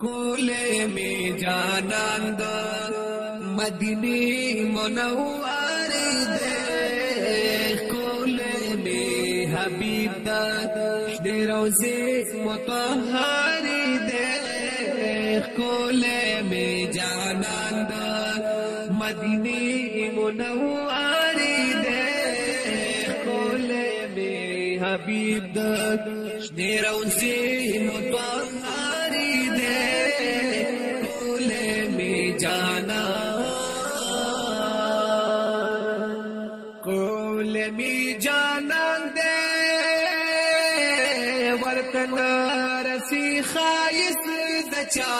کولے میں جانان دا مدینی منوار دے کولے میں حبیب دا دے روزے مطہر دے کولے میں جانان دا مدینی منوار دے کولے میں حبیب دا دے روزے مطہر کولے میں جانا دے ورتن رسی خائص دچا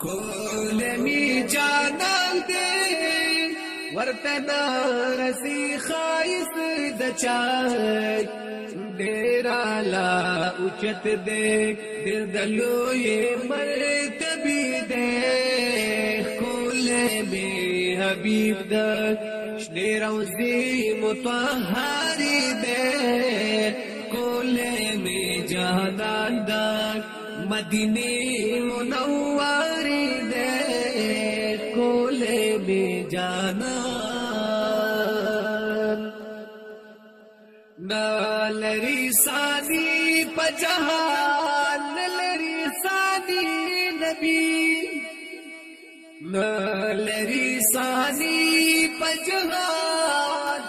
کولے میں جانا دے ورتن رسی خائص دچا ڈیرا لا اچت دے، دل دلو یہ مرتبی دے۔ کولے میں حبیب دا ڈیرا اسی متحری دے، کولے میں جہدان دا مدینی منواری دے، کولے میں جانا۔ نلری سانی پجہان پجہان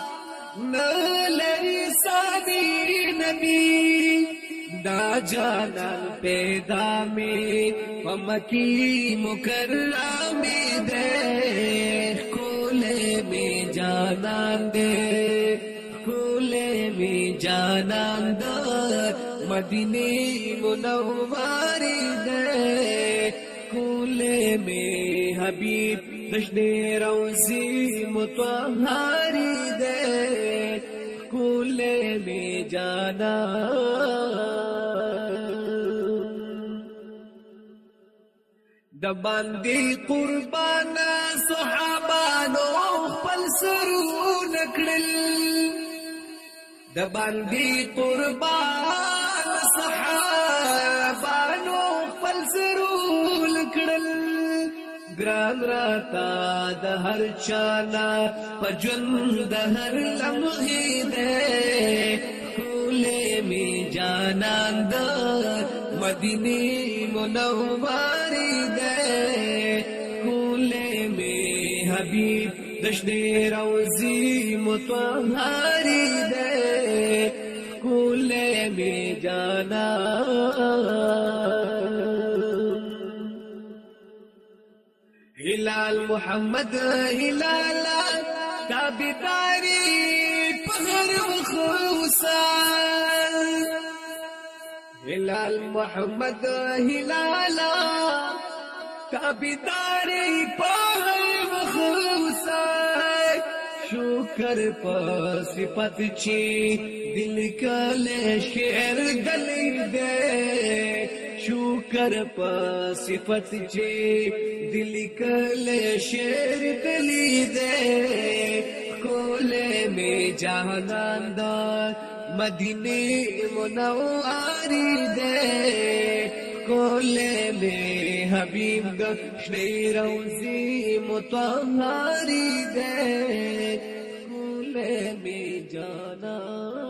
نلری سانی نبی دا جانان پیدا میں پمکی مکرم دے کولے میں جانان دے کولے میں جانان دا مدینی منواری دے کولے میں حبیب دشنے روزی متحری دے کھلے میں جانا دباندی قربانا صحابانو خپل سرو نکړل د باندې قربان صحابانو خپل سرول کړل ګران راتا د هر چانا پجن د هر لمحه ده کولې می جانان د مدینه منواري ده کولې می حبيب دشنه روزي متوهاري ده کولې می جانان هلال محمد هلال تابداري پهر وخوسا هلال محمد هلال تابداري پهر وخوسا شکر په صفت چی، دل کله شعر دلی دے۔ شکر په صفت چی دل کله شعر دلی دے کولے میں جہانان دا مدینے منواری دے کولے میں حبیب گشنی روزی متواری دے کولے میں جانا